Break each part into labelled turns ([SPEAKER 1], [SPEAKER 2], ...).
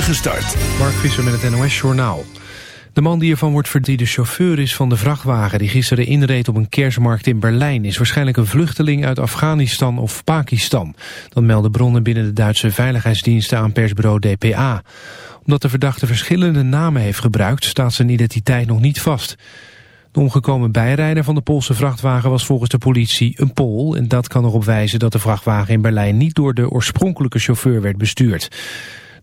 [SPEAKER 1] start.
[SPEAKER 2] Mark Visser met het NOS Journaal. De man die ervan wordt verdiend de chauffeur is van de vrachtwagen... die gisteren inreed op een kerstmarkt in Berlijn... is waarschijnlijk een vluchteling uit Afghanistan of Pakistan. Dat melden bronnen binnen de Duitse veiligheidsdiensten aan persbureau DPA. Omdat de verdachte verschillende namen heeft gebruikt... staat zijn identiteit nog niet vast. De omgekomen bijrijder van de Poolse vrachtwagen was volgens de politie een Pool... en dat kan erop wijzen dat de vrachtwagen in Berlijn niet door de oorspronkelijke chauffeur werd bestuurd.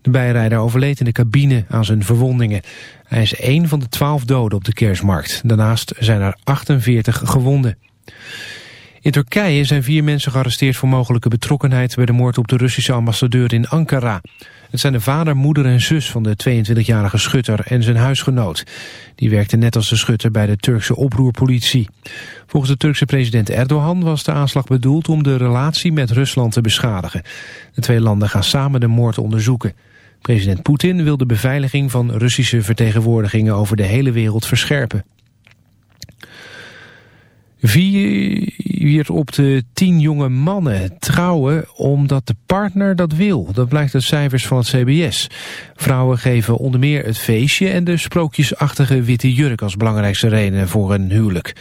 [SPEAKER 2] De bijrijder overleed in de cabine aan zijn verwondingen. Hij is één van de twaalf doden op de kerstmarkt. Daarnaast zijn er 48 gewonden. In Turkije zijn vier mensen gearresteerd voor mogelijke betrokkenheid bij de moord op de Russische ambassadeur in Ankara. Het zijn de vader, moeder en zus van de 22-jarige schutter en zijn huisgenoot. Die werkte net als de schutter bij de Turkse oproerpolitie. Volgens de Turkse president Erdogan was de aanslag bedoeld om de relatie met Rusland te beschadigen. De twee landen gaan samen de moord onderzoeken. President Poetin wil de beveiliging van Russische vertegenwoordigingen over de hele wereld verscherpen. Vier op de tien jonge mannen trouwen omdat de partner dat wil. Dat blijkt uit cijfers van het CBS. Vrouwen geven onder meer het feestje en de sprookjesachtige witte jurk als belangrijkste reden voor een huwelijk.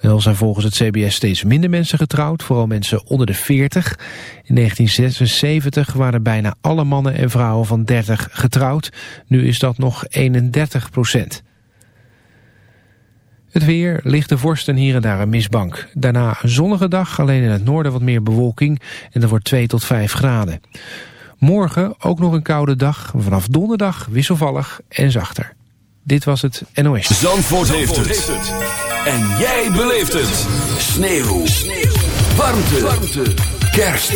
[SPEAKER 2] Wel zijn volgens het CBS steeds minder mensen getrouwd, vooral mensen onder de 40. In 1976 waren bijna alle mannen en vrouwen van 30 getrouwd. Nu is dat nog 31 procent. Het weer, lichte vorst en hier en daar een misbank. Daarna een zonnige dag, alleen in het noorden wat meer bewolking en er wordt 2 tot 5 graden. Morgen ook nog een koude dag, vanaf donderdag wisselvallig en zachter. Dit was het NOS.
[SPEAKER 1] Zandvoort, heeft, het. En jij beleeft het. Sneeuw. Sneeuw. Warmte. Warmte. Kerst.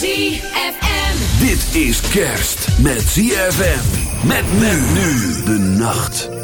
[SPEAKER 3] ZFM.
[SPEAKER 1] Dit is kerst met ZFM. Met men nu de nacht.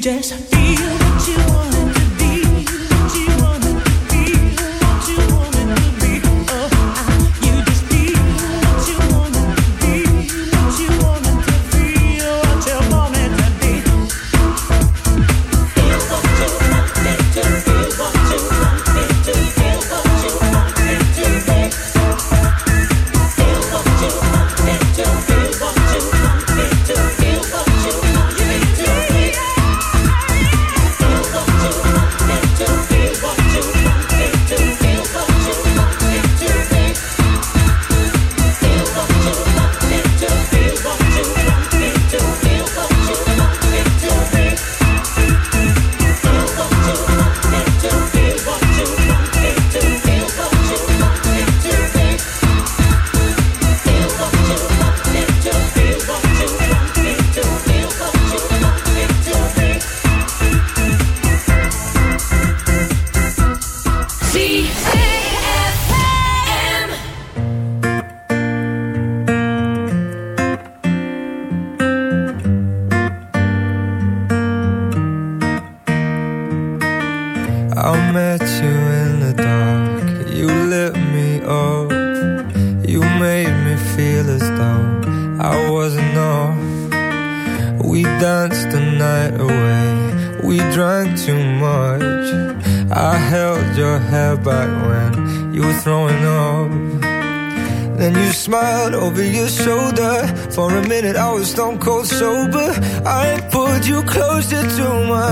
[SPEAKER 3] just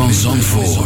[SPEAKER 4] van Zandvoort.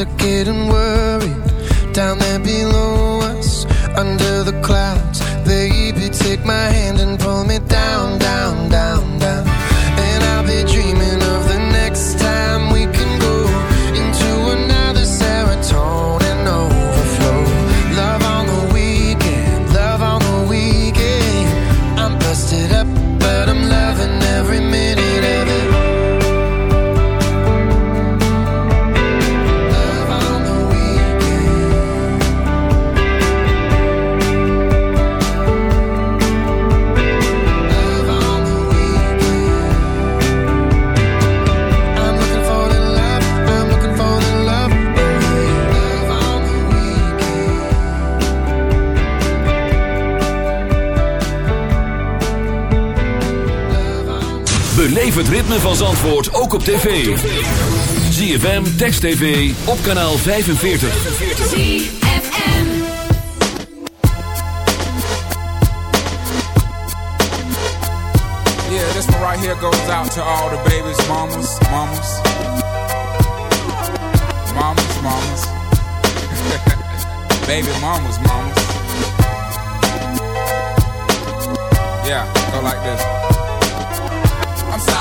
[SPEAKER 5] Are getting worried. Down there below
[SPEAKER 1] van Zandvoort ook op tv. ZFM, Text TV, op kanaal 45.
[SPEAKER 4] ZFM.
[SPEAKER 6] Yeah, this one right here goes out to all the babies, mamas, mamas. Mamas, mamas. Baby mamas, mamas. Yeah, go like this.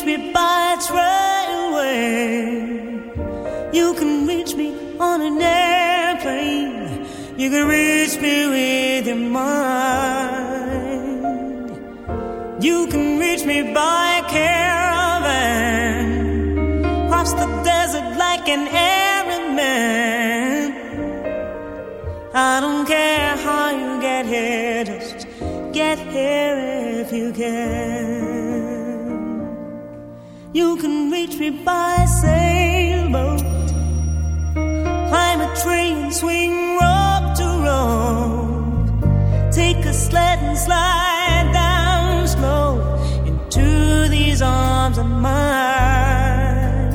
[SPEAKER 7] Reach me by trailway. You can reach me on an airplane. You can reach me with your mind. You can reach me by caravan. Cross the desert like an Arab man. I don't care how you get here, just get here if you can. You can reach me by sailboat, climb a train, swing rope to rope, take a sled and slide down slow into these arms of mine.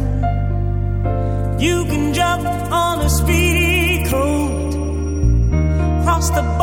[SPEAKER 7] You can jump on a speedy coat cross the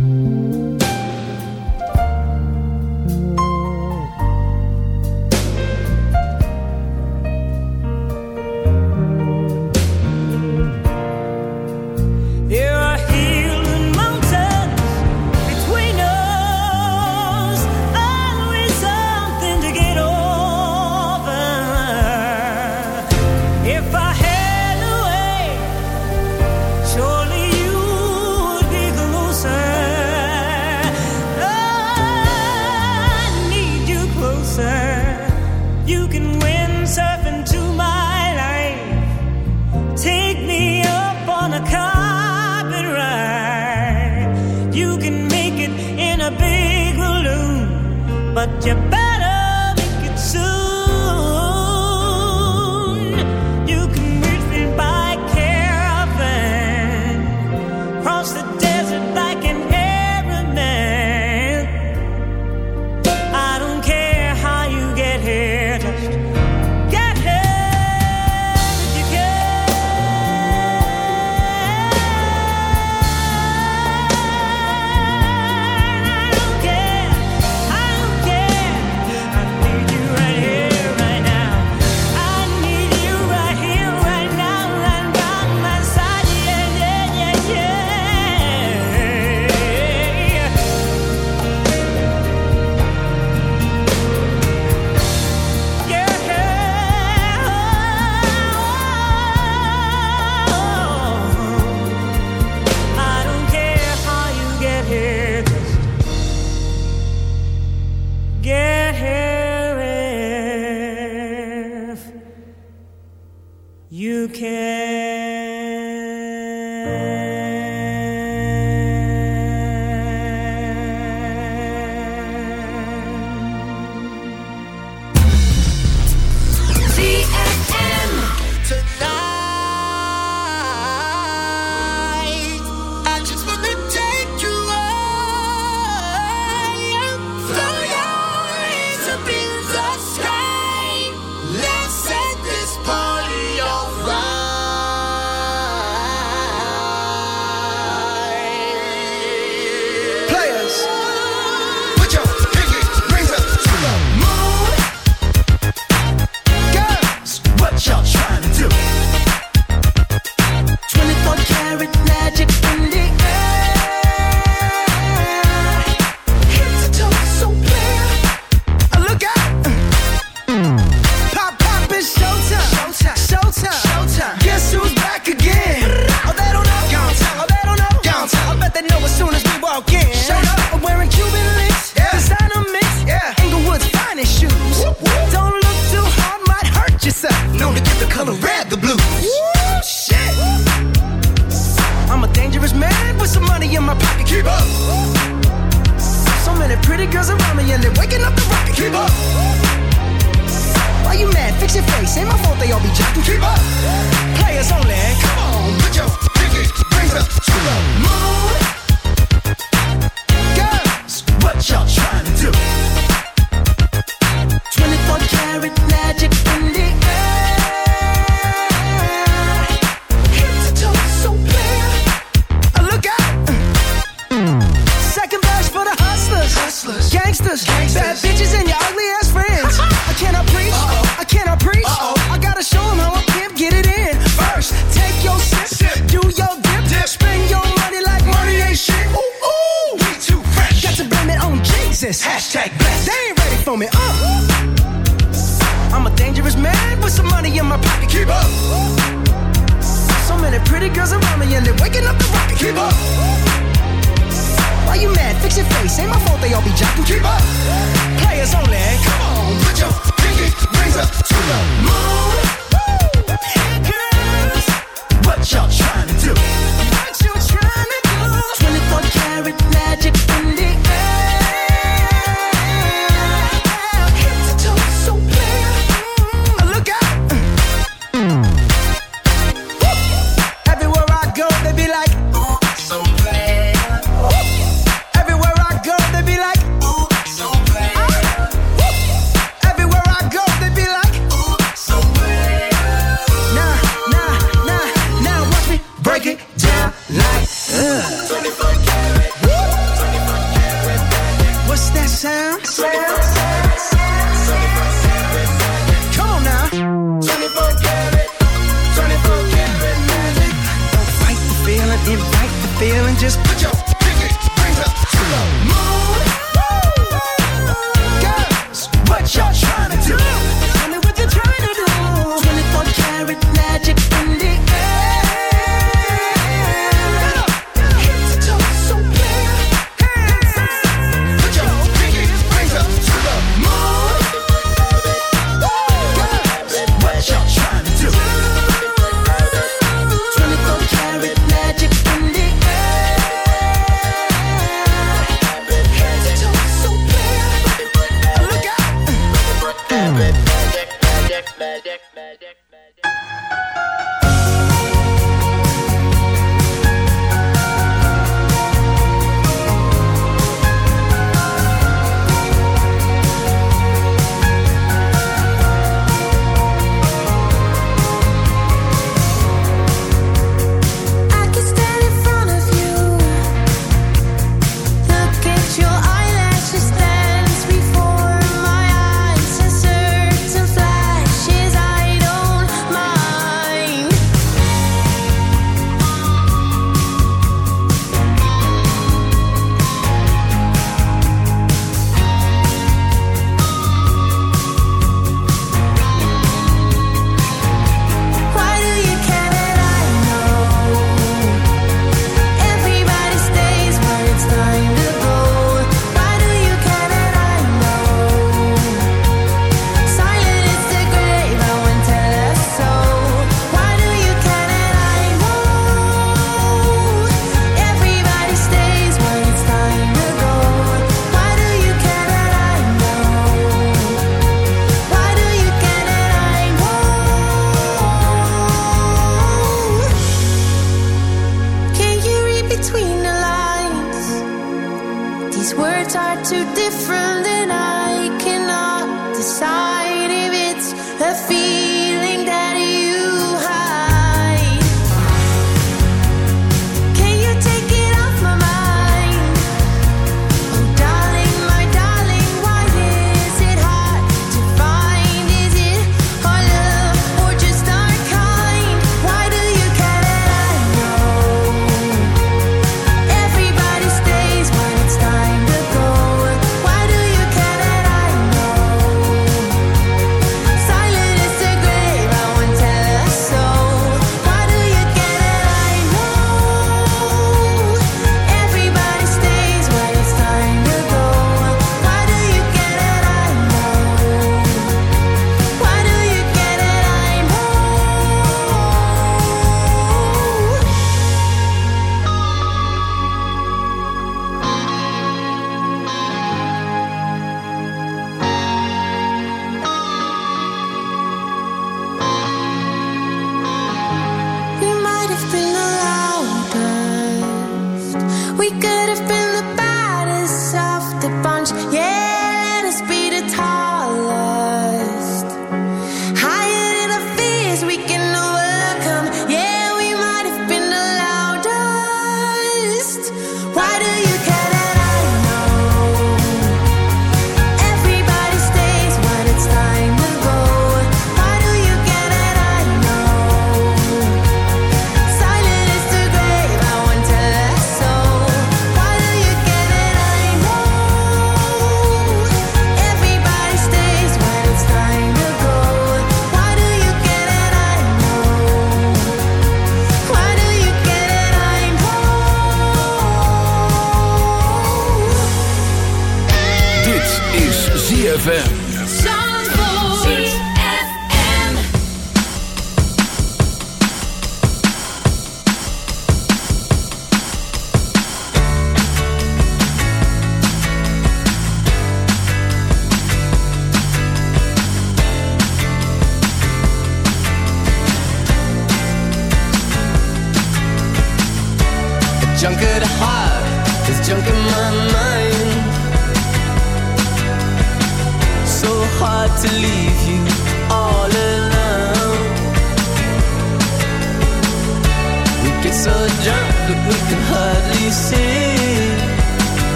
[SPEAKER 7] There You can.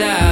[SPEAKER 8] outside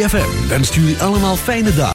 [SPEAKER 1] ZFM wenst jullie allemaal fijne dagen.